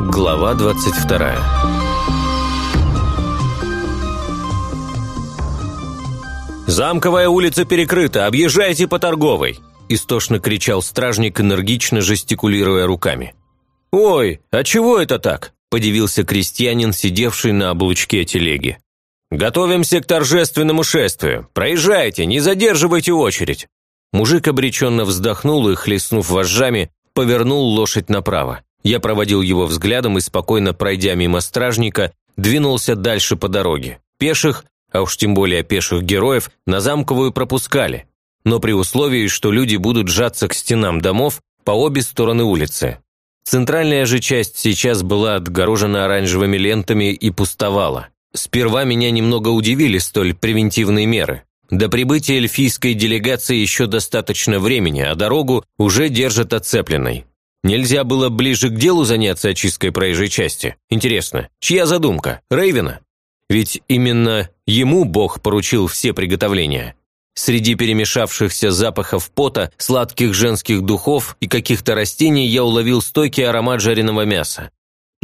Глава 22 «Замковая улица перекрыта! Объезжайте по торговой!» Истошно кричал стражник, энергично жестикулируя руками. «Ой, а чего это так?» – подивился крестьянин, сидевший на облучке телеги. «Готовимся к торжественному шествию. Проезжайте, не задерживайте очередь!» Мужик обреченно вздохнул и, хлестнув вожжами, повернул лошадь направо. Я проводил его взглядом и, спокойно пройдя мимо стражника, двинулся дальше по дороге. Пеших, а уж тем более пеших героев, на замковую пропускали, но при условии, что люди будут сжаться к стенам домов по обе стороны улицы. Центральная же часть сейчас была отгорожена оранжевыми лентами и пустовала. Сперва меня немного удивили столь превентивные меры. До прибытия эльфийской делегации еще достаточно времени, а дорогу уже держат оцепленной. Нельзя было ближе к делу заняться очисткой проезжей части? Интересно, чья задумка? Рейвена? Ведь именно ему Бог поручил все приготовления. Среди перемешавшихся запахов пота, сладких женских духов и каких-то растений я уловил стойкий аромат жареного мяса.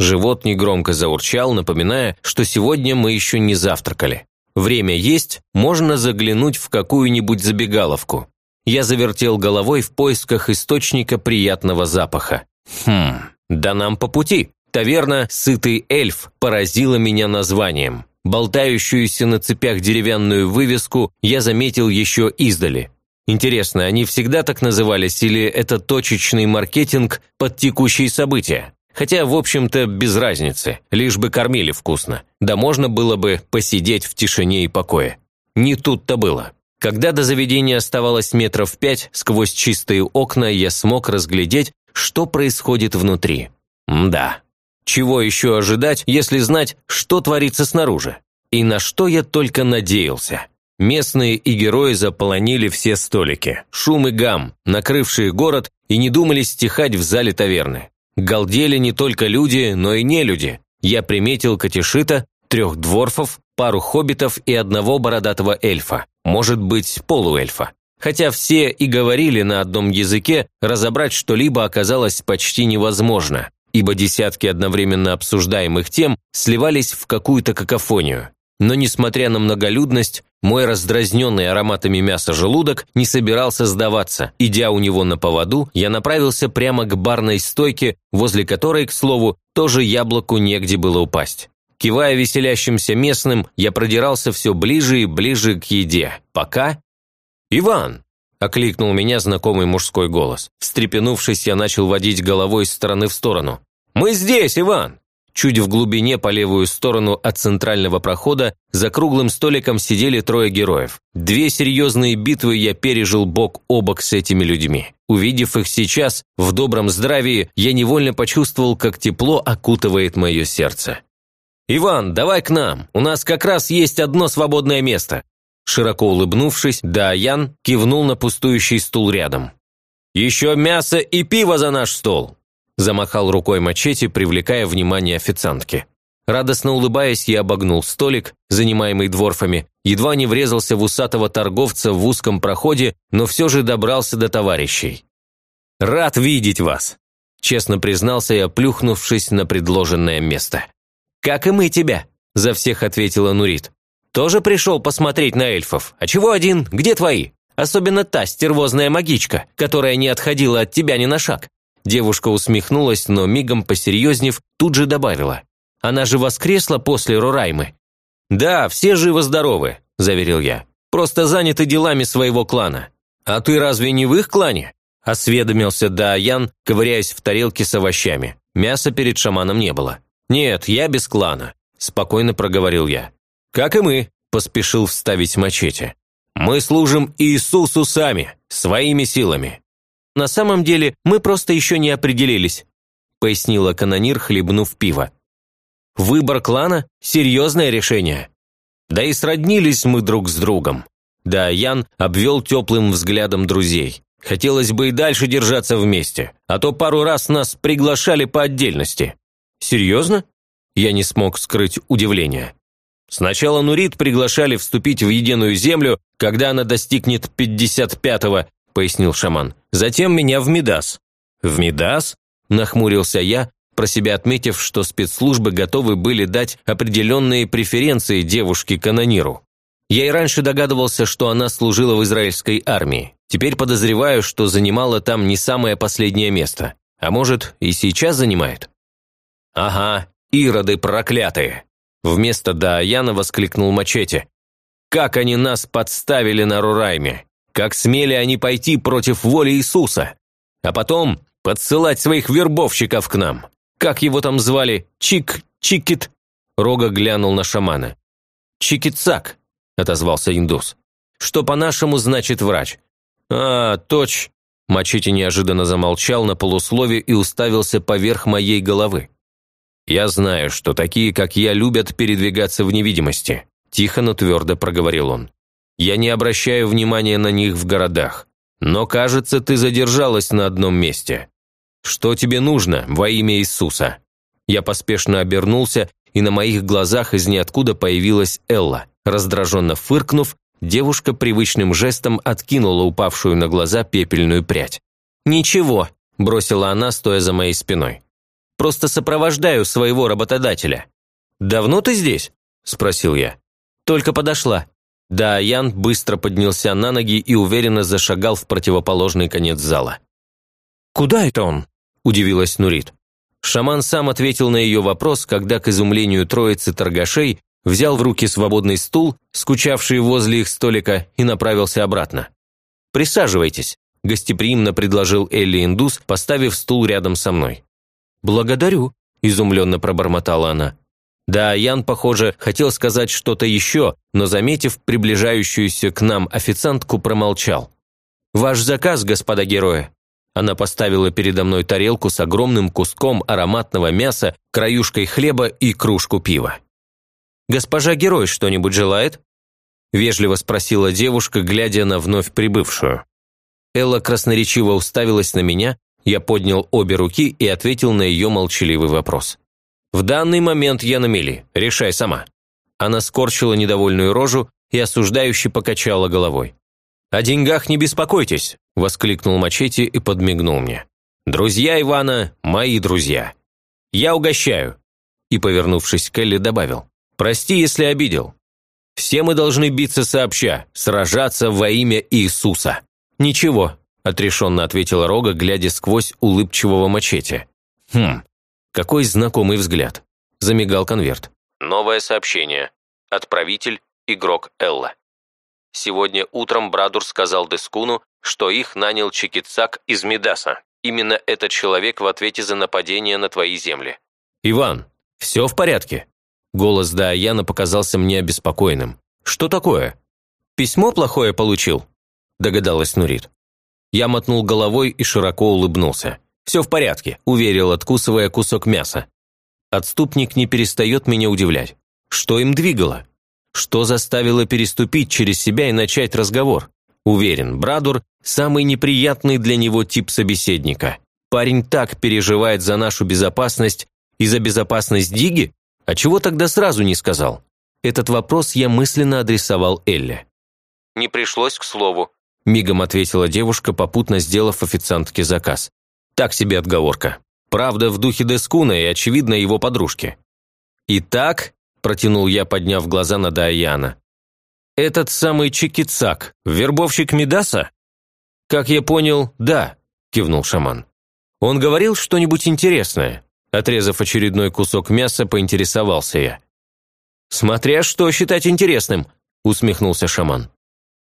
Живот негромко заурчал, напоминая, что сегодня мы еще не завтракали. Время есть, можно заглянуть в какую-нибудь забегаловку. Я завертел головой в поисках источника приятного запаха. Хм, да нам по пути. Таверна «Сытый эльф» поразила меня названием. Болтающуюся на цепях деревянную вывеску я заметил еще издали. Интересно, они всегда так назывались или это точечный маркетинг под текущие события? Хотя, в общем-то, без разницы, лишь бы кормили вкусно. Да можно было бы посидеть в тишине и покое. Не тут-то было. Когда до заведения оставалось метров пять, сквозь чистые окна я смог разглядеть, что происходит внутри. Мда. Чего еще ожидать, если знать, что творится снаружи? И на что я только надеялся. Местные и герои заполонили все столики. Шум и гам, накрывшие город, и не думали стихать в зале таверны. Галдели не только люди, но и не люди. Я приметил Катишита, трех дворфов, пару хоббитов и одного бородатого эльфа. Может быть, полуэльфа. Хотя все и говорили на одном языке, разобрать что-либо оказалось почти невозможно ибо десятки одновременно обсуждаемых тем сливались в какую-то какофонию. Но, несмотря на многолюдность, мой раздразненный ароматами мяса желудок не собирался сдаваться. Идя у него на поводу, я направился прямо к барной стойке, возле которой, к слову, тоже яблоку негде было упасть. Кивая веселящимся местным, я продирался все ближе и ближе к еде, пока... «Иван!» окликнул меня знакомый мужской голос. Встрепенувшись, я начал водить головой из стороны в сторону. «Мы здесь, Иван!» Чуть в глубине по левую сторону от центрального прохода за круглым столиком сидели трое героев. Две серьезные битвы я пережил бок о бок с этими людьми. Увидев их сейчас, в добром здравии, я невольно почувствовал, как тепло окутывает мое сердце. «Иван, давай к нам, у нас как раз есть одно свободное место. Широко улыбнувшись, Даян кивнул на пустующий стул рядом. «Еще мясо и пиво за наш стол!» Замахал рукой мачете, привлекая внимание официантки. Радостно улыбаясь, я обогнул столик, занимаемый дворфами, едва не врезался в усатого торговца в узком проходе, но все же добрался до товарищей. «Рад видеть вас!» – честно признался я, плюхнувшись на предложенное место. «Как и мы тебя!» – за всех ответила Нурит. Тоже пришел посмотреть на эльфов? А чего один? Где твои? Особенно та стервозная магичка, которая не отходила от тебя ни на шаг». Девушка усмехнулась, но мигом посерьезнев, тут же добавила. «Она же воскресла после Рураймы». «Да, все живы-здоровы», – заверил я. «Просто заняты делами своего клана». «А ты разве не в их клане?» – осведомился Даян, ковыряясь в тарелке с овощами. Мяса перед шаманом не было. «Нет, я без клана», – спокойно проговорил я. «Как и мы», – поспешил вставить мачете. «Мы служим Иисусу сами, своими силами». «На самом деле мы просто еще не определились», – пояснила канонир, хлебнув пиво. «Выбор клана – серьезное решение. Да и сроднились мы друг с другом». Да, Ян обвел теплым взглядом друзей. Хотелось бы и дальше держаться вместе, а то пару раз нас приглашали по отдельности. Серьезно? Я не смог скрыть удивление. Сначала Нурит приглашали вступить в единую землю, когда она достигнет 55-го, пояснил шаман. Затем меня в Медас. В Медас? Нахмурился я, про себя отметив, что спецслужбы готовы были дать определенные преференции девушке-канониру. Я и раньше догадывался, что она служила в израильской армии. Теперь подозреваю, что занимала там не самое последнее место. А может, и сейчас занимает? Ага, ироды проклятые. Вместо Дааяна воскликнул Мачете. «Как они нас подставили на Рурайме! Как смели они пойти против воли Иисуса! А потом подсылать своих вербовщиков к нам! Как его там звали? Чик... Чикит...» Рога глянул на шамана. «Чикицак», – отозвался индус. «Что по-нашему значит врач?» «А, точ...» Мачете неожиданно замолчал на полуслове и уставился поверх моей головы. «Я знаю, что такие, как я, любят передвигаться в невидимости», – тихо, но твердо проговорил он. «Я не обращаю внимания на них в городах. Но, кажется, ты задержалась на одном месте. Что тебе нужно во имя Иисуса?» Я поспешно обернулся, и на моих глазах из ниоткуда появилась Элла. Раздраженно фыркнув, девушка привычным жестом откинула упавшую на глаза пепельную прядь. «Ничего», – бросила она, стоя за моей спиной. Просто сопровождаю своего работодателя». «Давно ты здесь?» – спросил я. «Только подошла». Да, Ян быстро поднялся на ноги и уверенно зашагал в противоположный конец зала. «Куда это он?» – удивилась Нурит. Шаман сам ответил на ее вопрос, когда, к изумлению троицы торгашей, взял в руки свободный стул, скучавший возле их столика, и направился обратно. «Присаживайтесь», – гостеприимно предложил Элли Индус, поставив стул рядом со мной. «Благодарю», – изумленно пробормотала она. Да, Ян, похоже, хотел сказать что-то еще, но, заметив приближающуюся к нам официантку, промолчал. «Ваш заказ, господа герои!» Она поставила передо мной тарелку с огромным куском ароматного мяса, краюшкой хлеба и кружку пива. «Госпожа герой что-нибудь желает?» Вежливо спросила девушка, глядя на вновь прибывшую. Элла красноречиво уставилась на меня, я поднял обе руки и ответил на ее молчаливый вопрос. «В данный момент я на мели. Решай сама». Она скорчила недовольную рожу и осуждающе покачала головой. «О деньгах не беспокойтесь», – воскликнул Мачете и подмигнул мне. «Друзья Ивана – мои друзья. Я угощаю». И, повернувшись к Элли, добавил. «Прости, если обидел. Все мы должны биться сообща, сражаться во имя Иисуса». «Ничего, – отрешенно ответила Рога, глядя сквозь улыбчивого мачете. «Хм, какой знакомый взгляд». Замигал конверт. Новое сообщение. Отправитель – игрок Элла. Сегодня утром Брадур сказал Дескуну, что их нанял Чикицак из Медаса. Именно этот человек в ответе за нападение на твои земли. «Иван, все в порядке?» Голос Даяна показался мне обеспокоенным. «Что такое?» «Письмо плохое получил?» догадалась Нурит. Я мотнул головой и широко улыбнулся. «Все в порядке», – уверил, откусывая кусок мяса. Отступник не перестает меня удивлять. Что им двигало? Что заставило переступить через себя и начать разговор? Уверен, Брадур – самый неприятный для него тип собеседника. Парень так переживает за нашу безопасность и за безопасность Диги? А чего тогда сразу не сказал? Этот вопрос я мысленно адресовал Элле. «Не пришлось к слову», Мигом ответила девушка, попутно сделав официантке заказ. Так себе отговорка. Правда, в духе Дескуна и, очевидно, его подружки. «Итак», – протянул я, подняв глаза на Даяна, – «этот самый Чикицак, вербовщик Медаса?» «Как я понял, да», – кивнул шаман. «Он говорил что-нибудь интересное?» Отрезав очередной кусок мяса, поинтересовался я. «Смотря что считать интересным», – усмехнулся шаман.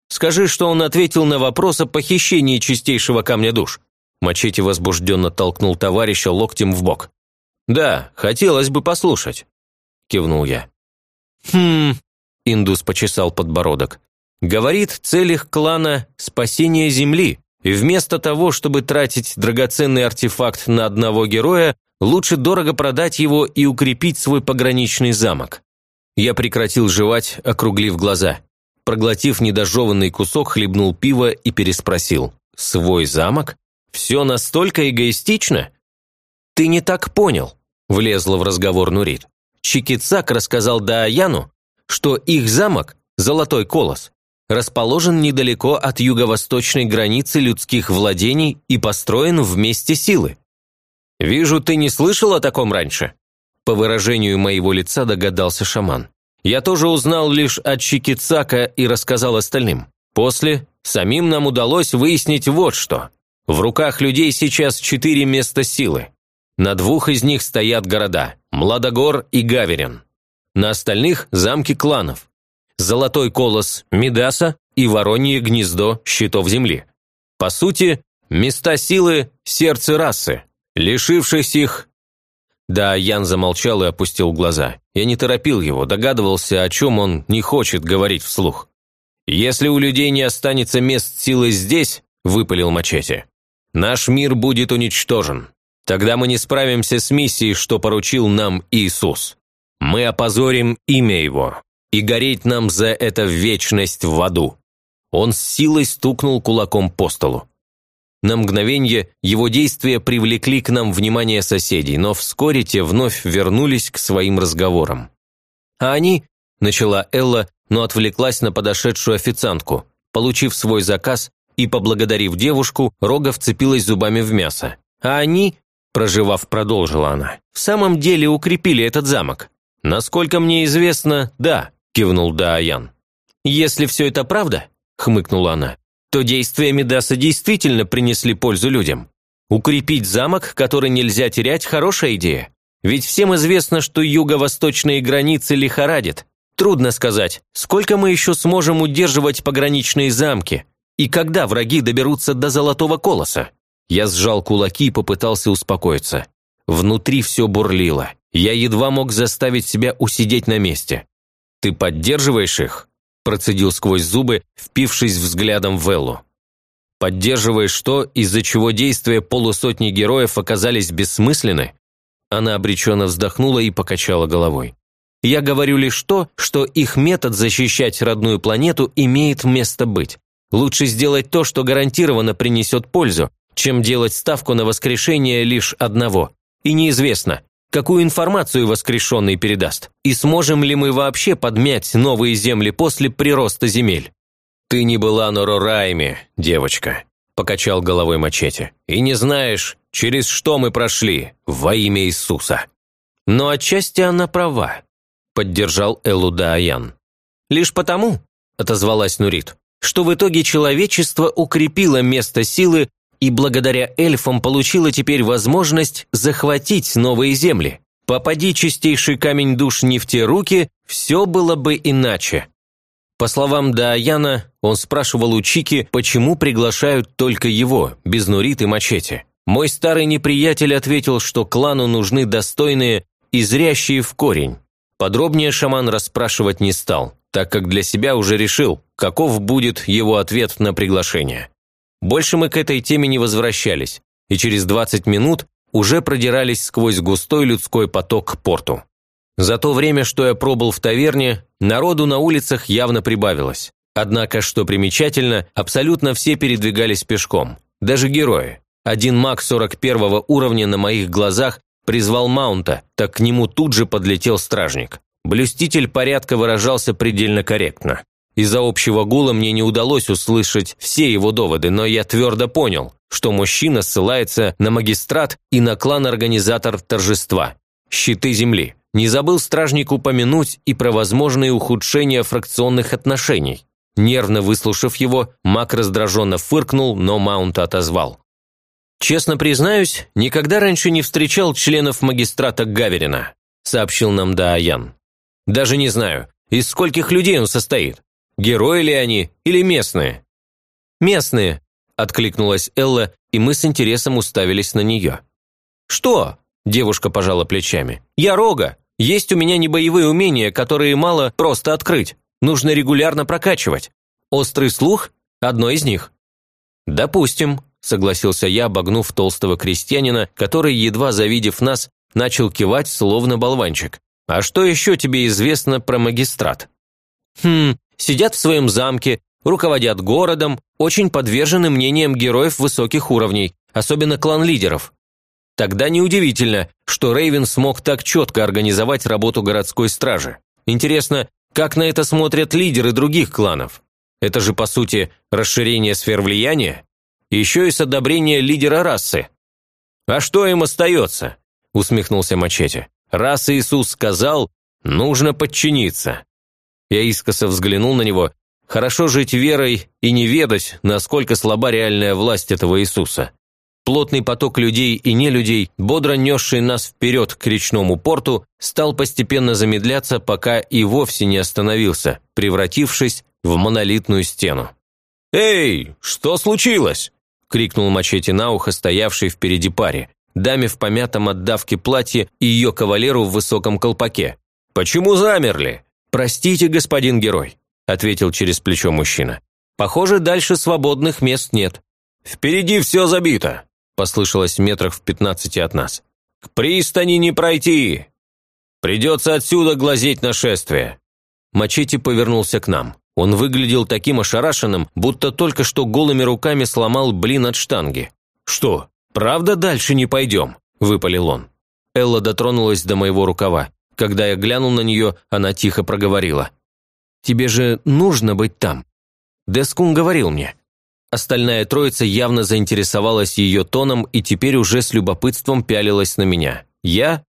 Скажи, что он ответил на вопрос о похищении чистейшего камня душ». Мачете возбужденно толкнул товарища локтем в бок. «Да, хотелось бы послушать», – кивнул я. «Хм...» – индус почесал подбородок. «Говорит, цель клана – спасение Земли, и вместо того, чтобы тратить драгоценный артефакт на одного героя, лучше дорого продать его и укрепить свой пограничный замок». Я прекратил жевать, округлив глаза. Проглотив недожеванный кусок, хлебнул пиво и переспросил. «Свой замок? Все настолько эгоистично?» «Ты не так понял», – влезла в разговор Нурит. Чикицак рассказал Дааяну, что их замок, Золотой Колос, расположен недалеко от юго-восточной границы людских владений и построен в месте силы. «Вижу, ты не слышал о таком раньше?» По выражению моего лица догадался шаман. Я тоже узнал лишь от Чикицака и рассказал остальным. После самим нам удалось выяснить вот что. В руках людей сейчас четыре места силы. На двух из них стоят города – Младогор и Гаверин. На остальных – замки кланов. Золотой колос Мидаса и Воронье гнездо щитов земли. По сути, места силы – сердце расы. Лишившись их, да, Ян замолчал и опустил глаза. Я не торопил его, догадывался, о чем он не хочет говорить вслух. «Если у людей не останется мест силы здесь», – выпалил Мачете, – «наш мир будет уничтожен. Тогда мы не справимся с миссией, что поручил нам Иисус. Мы опозорим имя Его, и гореть нам за это вечность в аду». Он с силой стукнул кулаком по столу. На мгновение его действия привлекли к нам внимание соседей, но вскоре те вновь вернулись к своим разговорам. «А они...» – начала Элла, но отвлеклась на подошедшую официантку. Получив свой заказ и поблагодарив девушку, Рога вцепилась зубами в мясо. «А они...» – проживав, продолжила она. «В самом деле укрепили этот замок». «Насколько мне известно, да», – кивнул Дааян. «Если все это правда», – хмыкнула она, то действия Медаса действительно принесли пользу людям. Укрепить замок, который нельзя терять, хорошая идея. Ведь всем известно, что юго-восточные границы лихорадят. Трудно сказать, сколько мы еще сможем удерживать пограничные замки, и когда враги доберутся до Золотого Колоса. Я сжал кулаки и попытался успокоиться. Внутри все бурлило. Я едва мог заставить себя усидеть на месте. «Ты поддерживаешь их?» процедил сквозь зубы, впившись взглядом в Эллу. «Поддерживаешь что, из-за чего действия полусотни героев оказались бессмысленны?» Она обреченно вздохнула и покачала головой. «Я говорю лишь то, что их метод защищать родную планету имеет место быть. Лучше сделать то, что гарантированно принесет пользу, чем делать ставку на воскрешение лишь одного. И неизвестно, какую информацию воскрешенный передаст, и сможем ли мы вообще подмять новые земли после прироста земель. «Ты не была на Рорайме, девочка», – покачал головой мачете, – «и не знаешь, через что мы прошли во имя Иисуса». «Но отчасти она права», – поддержал Элуда Аян. «Лишь потому», – отозвалась Нурит, – «что в итоге человечество укрепило место силы и благодаря эльфам получила теперь возможность захватить новые земли. Попади чистейший камень душ не в те руки, все было бы иначе. По словам Даяна, он спрашивал у Чики, почему приглашают только его, без Нурит и Мачете. Мой старый неприятель ответил, что клану нужны достойные и зрящие в корень. Подробнее шаман расспрашивать не стал, так как для себя уже решил, каков будет его ответ на приглашение. Больше мы к этой теме не возвращались, и через 20 минут уже продирались сквозь густой людской поток к порту. За то время, что я пробыл в таверне, народу на улицах явно прибавилось. Однако, что примечательно, абсолютно все передвигались пешком. Даже герои. Один маг 41 уровня на моих глазах призвал маунта, так к нему тут же подлетел стражник. Блюститель порядка выражался предельно корректно. Из-за общего гула мне не удалось услышать все его доводы, но я твердо понял, что мужчина ссылается на магистрат и на клан-организатор торжества – щиты земли. Не забыл стражник упомянуть и про возможные ухудшения фракционных отношений. Нервно выслушав его, маг раздраженно фыркнул, но Маунта отозвал. «Честно признаюсь, никогда раньше не встречал членов магистрата Гаверина», сообщил нам Дааян. «Даже не знаю, из скольких людей он состоит. Герои ли они или местные?» «Местные», – откликнулась Элла, и мы с интересом уставились на нее. «Что?» – девушка пожала плечами. «Я Рога. Есть у меня небоевые умения, которые мало просто открыть. Нужно регулярно прокачивать. Острый слух – одно из них». «Допустим», – согласился я, обогнув толстого крестьянина, который, едва завидев нас, начал кивать, словно болванчик. «А что еще тебе известно про магистрат?» «Хм, сидят в своем замке, руководят городом, очень подвержены мнениям героев высоких уровней, особенно клан-лидеров. Тогда неудивительно, что Рейвен смог так четко организовать работу городской стражи. Интересно, Как на это смотрят лидеры других кланов? Это же, по сути, расширение сфер влияния? Еще и с одобрения лидера расы. «А что им остается?» – усмехнулся Мачете. «Раз Иисус сказал, нужно подчиниться». Я искоса взглянул на него. Хорошо жить верой и не ведать, насколько слаба реальная власть этого Иисуса. Плотный поток людей и нелюдей, бодро несший нас вперед к речному порту, стал постепенно замедляться, пока и вовсе не остановился, превратившись в монолитную стену. «Эй, что случилось?» – крикнул мачете на ухо стоявший впереди паре, даме в помятом отдавке платье и ее кавалеру в высоком колпаке. «Почему замерли?» «Простите, господин герой», – ответил через плечо мужчина. «Похоже, дальше свободных мест нет». «Впереди все забито», послышалось в метрах в пятнадцати от нас. «К пристани не пройти! Придется отсюда глазеть нашествие!» Мачете повернулся к нам. Он выглядел таким ошарашенным, будто только что голыми руками сломал блин от штанги. «Что, правда дальше не пойдем?» – выпалил он. Элла дотронулась до моего рукава. Когда я глянул на нее, она тихо проговорила. «Тебе же нужно быть там. Дескун говорил мне. Остальная троица явно заинтересовалась ее тоном и теперь уже с любопытством пялилась на меня. Я?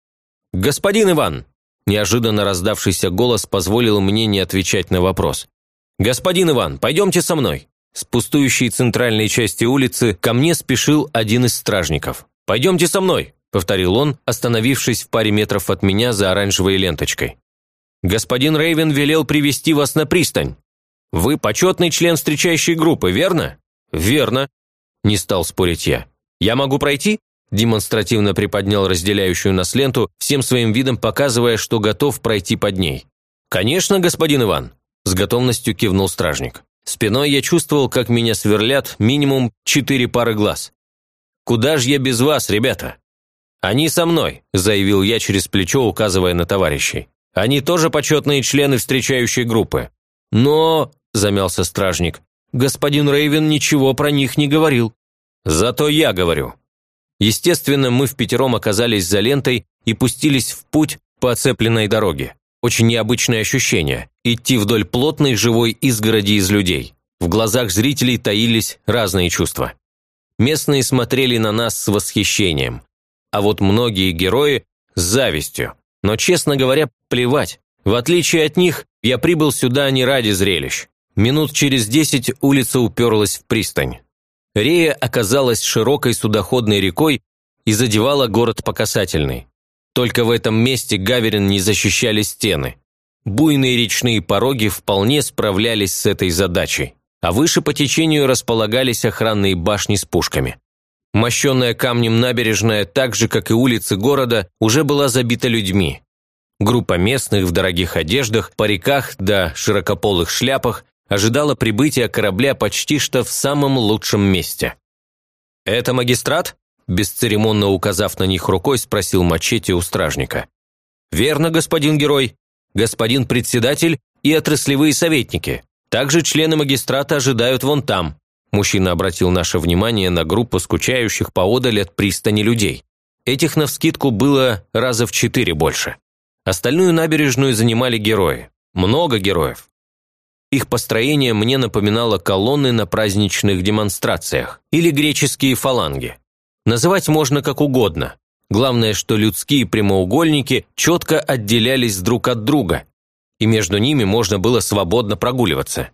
«Господин Иван!» Неожиданно раздавшийся голос позволил мне не отвечать на вопрос. «Господин Иван, пойдемте со мной!» С пустующей центральной части улицы ко мне спешил один из стражников. «Пойдемте со мной!» – повторил он, остановившись в паре метров от меня за оранжевой ленточкой. «Господин Рейвен велел привести вас на пристань. Вы почетный член встречающей группы, верно?» «Верно», – не стал спорить я. «Я могу пройти?» Демонстративно приподнял разделяющую нас ленту, всем своим видом показывая, что готов пройти под ней. «Конечно, господин Иван», – с готовностью кивнул стражник. Спиной я чувствовал, как меня сверлят минимум четыре пары глаз. «Куда ж я без вас, ребята?» «Они со мной», – заявил я через плечо, указывая на товарищей. «Они тоже почетные члены встречающей группы». «Но», – замялся стражник, Господин Рейвен ничего про них не говорил. Зато я говорю. Естественно, мы в пятером оказались за лентой и пустились в путь по оцепленной дороге. Очень необычное ощущение – идти вдоль плотной живой изгороди из людей. В глазах зрителей таились разные чувства. Местные смотрели на нас с восхищением, а вот многие герои – с завистью. Но, честно говоря, плевать. В отличие от них, я прибыл сюда не ради зрелищ. Минут через десять улица уперлась в пристань. Рея оказалась широкой судоходной рекой и задевала город по касательной. Только в этом месте Гаверин не защищали стены. Буйные речные пороги вполне справлялись с этой задачей, а выше по течению располагались охранные башни с пушками. Мощенная камнем набережная, так же, как и улицы города, уже была забита людьми. Группа местных в дорогих одеждах, париках да широкополых шляпах ожидала прибытия корабля почти что в самом лучшем месте. «Это магистрат?» – бесцеремонно указав на них рукой, спросил Мачете у стражника. «Верно, господин герой. Господин председатель и отраслевые советники. Также члены магистрата ожидают вон там». Мужчина обратил наше внимание на группу скучающих поодаль от пристани людей. Этих навскидку было раза в четыре больше. Остальную набережную занимали герои. Много героев. Их построение мне напоминало колонны на праздничных демонстрациях или греческие фаланги. Называть можно как угодно. Главное, что людские прямоугольники четко отделялись друг от друга, и между ними можно было свободно прогуливаться.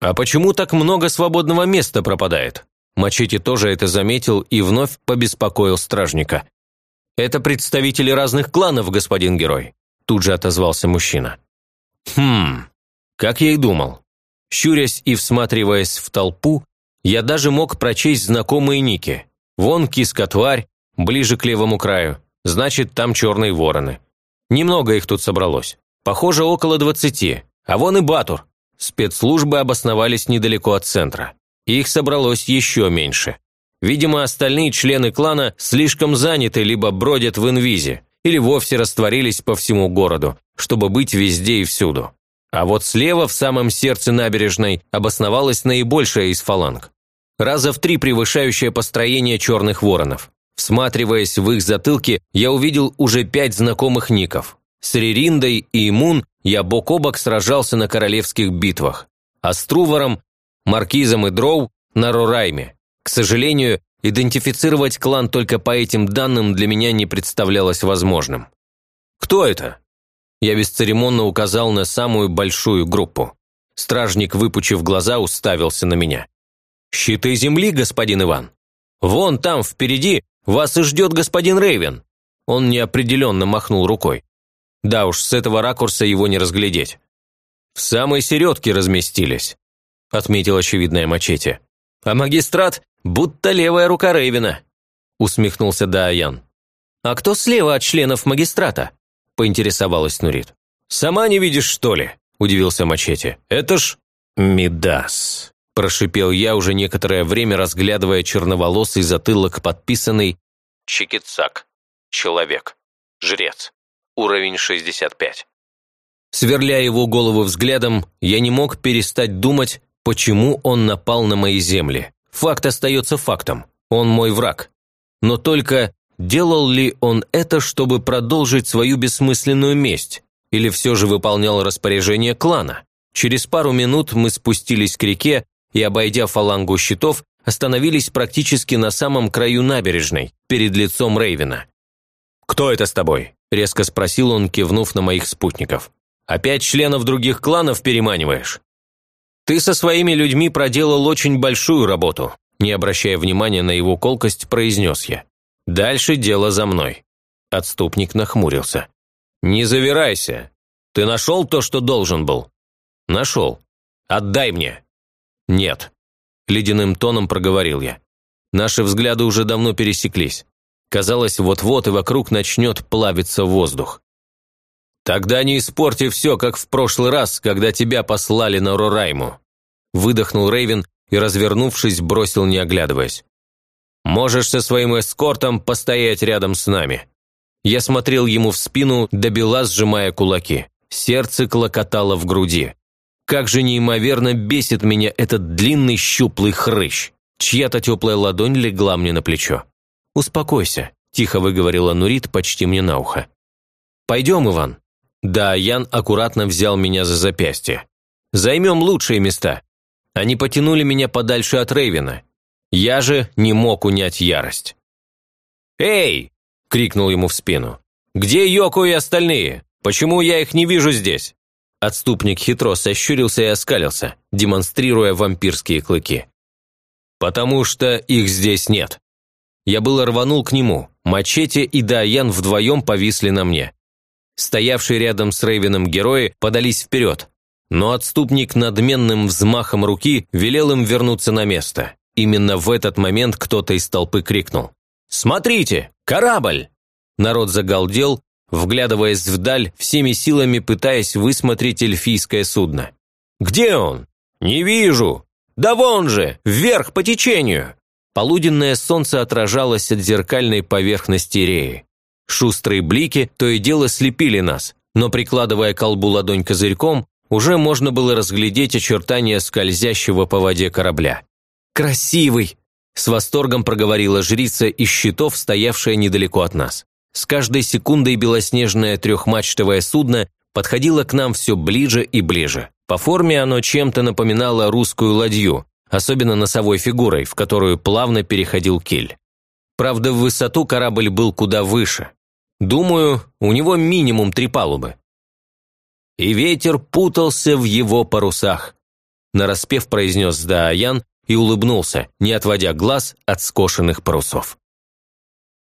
«А почему так много свободного места пропадает?» Мачете тоже это заметил и вновь побеспокоил стражника. «Это представители разных кланов, господин герой», тут же отозвался мужчина. «Хм, как я и думал. Щурясь и всматриваясь в толпу, я даже мог прочесть знакомые ники. Вон киска-тварь, ближе к левому краю, значит, там черные вороны. Немного их тут собралось. Похоже, около двадцати. А вон и Батур. Спецслужбы обосновались недалеко от центра. Их собралось еще меньше. Видимо, остальные члены клана слишком заняты либо бродят в инвизе, или вовсе растворились по всему городу, чтобы быть везде и всюду. А вот слева, в самом сердце набережной, обосновалась наибольшая из фаланг. Раза в три превышающее построение черных воронов. Всматриваясь в их затылки, я увидел уже пять знакомых ников. С Ририндой и Имун я бок о бок сражался на королевских битвах, а с Трувором, Маркизом и Дроу на Рорайме. К сожалению, идентифицировать клан только по этим данным для меня не представлялось возможным. «Кто это?» Я бесцеремонно указал на самую большую группу. Стражник, выпучив глаза, уставился на меня. «Щиты земли, господин Иван. Вон там, впереди, вас и ждет господин Рейвен». Он неопределенно махнул рукой. Да уж, с этого ракурса его не разглядеть. «В самой середке разместились», – отметил очевидное мачете. «А магистрат будто левая рука Рейвена», – усмехнулся Даян. «А кто слева от членов магистрата?» – поинтересовалась Нурит. «Сама не видишь, что ли?» – удивился мачете. «Это ж...» «Мидас», – прошипел я, уже некоторое время разглядывая черноволосый затылок, подписанный «Чикицак. Человек. Жрец. Уровень 65». Сверляя его голову взглядом, я не мог перестать думать, почему он напал на мои земли. Факт остается фактом. Он мой враг. Но только делал ли он это, чтобы продолжить свою бессмысленную месть? Или все же выполнял распоряжение клана? Через пару минут мы спустились к реке и, обойдя фалангу щитов, остановились практически на самом краю набережной, перед лицом Рейвена. «Кто это с тобой?» – резко спросил он, кивнув на моих спутников. Опять членов других кланов переманиваешь? Ты со своими людьми проделал очень большую работу, не обращая внимания на его колкость, произнес я. Дальше дело за мной. Отступник нахмурился. Не завирайся. Ты нашел то, что должен был? Нашел. Отдай мне. Нет. Ледяным тоном проговорил я. Наши взгляды уже давно пересеклись. Казалось, вот-вот и вокруг начнет плавиться воздух. «Тогда не испорти все, как в прошлый раз, когда тебя послали на Рорайму», выдохнул Рейвен и, развернувшись, бросил, не оглядываясь. «Можешь со своим эскортом постоять рядом с нами». Я смотрел ему в спину, добила, сжимая кулаки. Сердце клокотало в груди. Как же неимоверно бесит меня этот длинный щуплый хрыщ. Чья-то теплая ладонь легла мне на плечо. «Успокойся», – тихо выговорила Нурит почти мне на ухо. «Пойдем, Иван, да, Ян аккуратно взял меня за запястье. «Займем лучшие места». Они потянули меня подальше от Рейвена. Я же не мог унять ярость. «Эй!» – крикнул ему в спину. «Где Йоко и остальные? Почему я их не вижу здесь?» Отступник хитро сощурился и оскалился, демонстрируя вампирские клыки. «Потому что их здесь нет». Я было рванул к нему, мачете и Даян вдвоем повисли на мне. Стоявшие рядом с Рейвеном герои подались вперед, но отступник надменным взмахом руки велел им вернуться на место. Именно в этот момент кто-то из толпы крикнул. «Смотрите! Корабль!» Народ загалдел, вглядываясь вдаль, всеми силами пытаясь высмотреть эльфийское судно. «Где он? Не вижу! Да вон же! Вверх по течению!» Полуденное солнце отражалось от зеркальной поверхности реи. Шустрые блики то и дело слепили нас, но прикладывая колбу ладонь козырьком, уже можно было разглядеть очертания скользящего по воде корабля. «Красивый!» – с восторгом проговорила жрица из щитов, стоявшая недалеко от нас. С каждой секундой белоснежное трехмачтовое судно подходило к нам все ближе и ближе. По форме оно чем-то напоминало русскую ладью, особенно носовой фигурой, в которую плавно переходил киль. Правда, в высоту корабль был куда выше. Думаю, у него минимум три палубы. И ветер путался в его парусах. Нараспев произнес Дааян и улыбнулся, не отводя глаз от скошенных парусов.